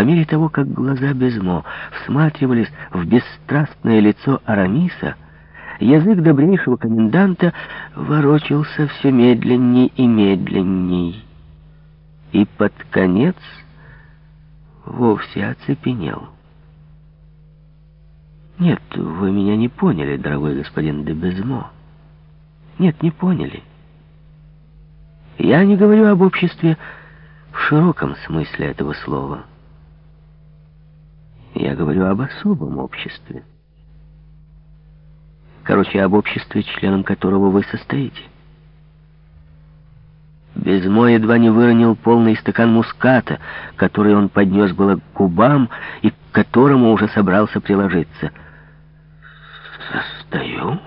По мере того, как глаза Безмо всматривались в бесстрастное лицо Арамиса, язык добрейшего коменданта ворочался все медленней и медленней. И под конец вовсе оцепенел. Нет, вы меня не поняли, дорогой господин де Безмо. Нет, не поняли. Я не говорю об обществе в широком смысле этого слова. Я говорю об особом обществе. Короче, об обществе, членом которого вы состоите. Безмо едва не выронил полный стакан муската, который он поднес было к губам и к которому уже собрался приложиться. «Состою?»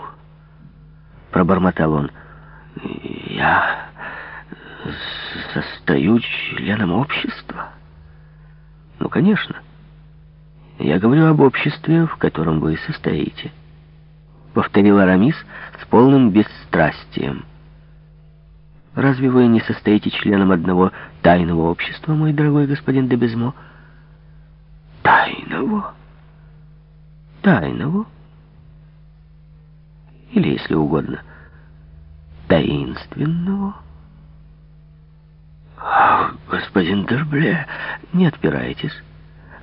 — пробормотал он. «Я состою членом общества?» «Ну, конечно. Я говорю об обществе, в котором вы состоите» повторил Арамис с полным бесстрастием. Разве вы не состоите членом одного тайного общества, мой дорогой господин де Безмо? Тайного? Тайного? Или, если угодно, таинственного? Ах, господин Дербле, не отпирайтесь.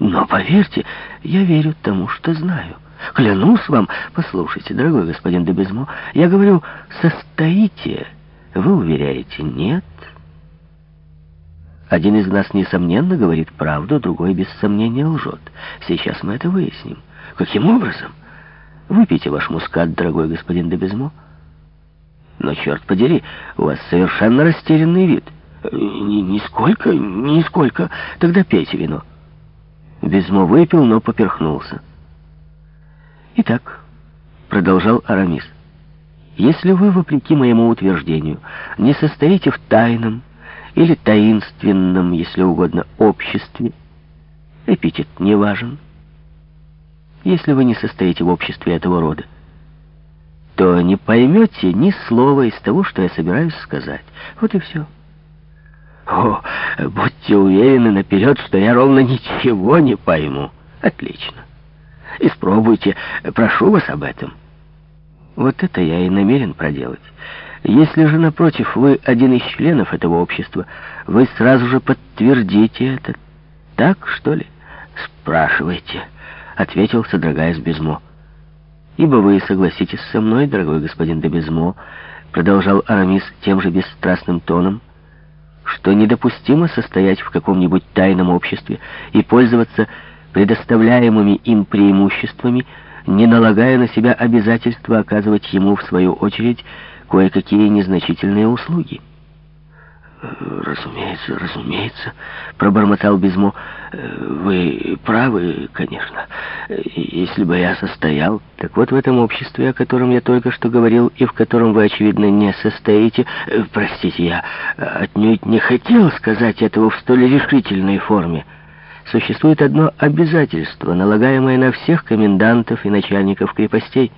Но поверьте, я верю тому, что знаю. Клянусь вам, послушайте, дорогой господин де Безмо, я говорю, состоите. Вы уверяете, нет. Один из нас, несомненно, говорит правду, другой, без сомнения, лжет. Сейчас мы это выясним. Каким образом? Выпейте ваш мускат, дорогой господин де Безмо. Но, черт подери, у вас совершенно растерянный вид. Нисколько, нисколько. Тогда пейте вино. Безмо выпил, но поперхнулся. «Итак», — продолжал Арамис, — «если вы, вопреки моему утверждению, не состоите в тайном или таинственном, если угодно, обществе, эпитет не важен, если вы не состоите в обществе этого рода, то не поймете ни слова из того, что я собираюсь сказать. Вот и все». «О, будьте уверены наперед, что я ровно ничего не пойму. Отлично. Испробуйте. Прошу вас об этом. Вот это я и намерен проделать. Если же, напротив, вы один из членов этого общества, вы сразу же подтвердите это. Так, что ли? Спрашивайте, — ответил, содрогаясь Безмо. Ибо вы согласитесь со мной, дорогой господин де Безмо, — продолжал Арамис тем же бесстрастным тоном, — что недопустимо состоять в каком-нибудь тайном обществе и пользоваться предоставляемыми им преимуществами, не налагая на себя обязательства оказывать ему, в свою очередь, кое-какие незначительные услуги. «Разумеется, разумеется», — пробормотал Безмо. «Вы правы, конечно. Если бы я состоял...» «Так вот в этом обществе, о котором я только что говорил, и в котором вы, очевидно, не состоите...» «Простите, я отнюдь не хотел сказать этого в столь решительной форме» существует одно обязательство, налагаемое на всех комендантов и начальников крепостей,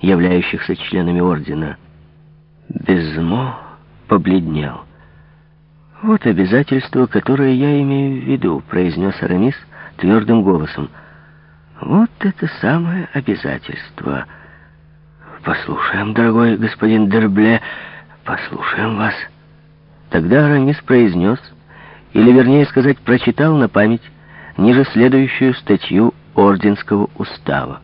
являющихся членами ордена. Безмо побледнел. «Вот обязательство, которое я имею в виду», — произнес Арамис твердым голосом. «Вот это самое обязательство. Послушаем, дорогой господин Дербле, послушаем вас». Тогда Арамис произнес, или, вернее сказать, прочитал на память ниже следующую статью Орденского устава.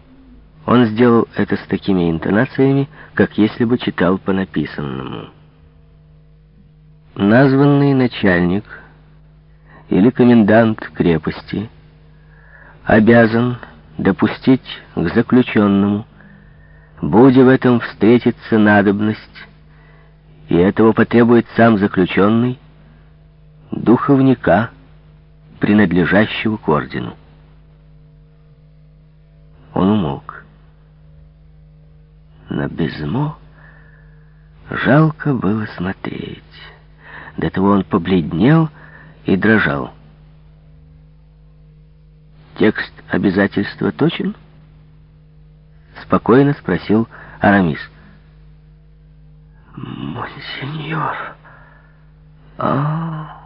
Он сделал это с такими интонациями, как если бы читал по написанному. Названный начальник или комендант крепости обязан допустить к заключенному, будь в этом встретиться надобность, и этого потребует сам заключенный, духовника, принадлежащего к ордену. Он умолк. На Безмо жалко было смотреть. До того он побледнел и дрожал. «Текст обязательства точен?» Спокойно спросил Арамис. «Монсеньор, а...»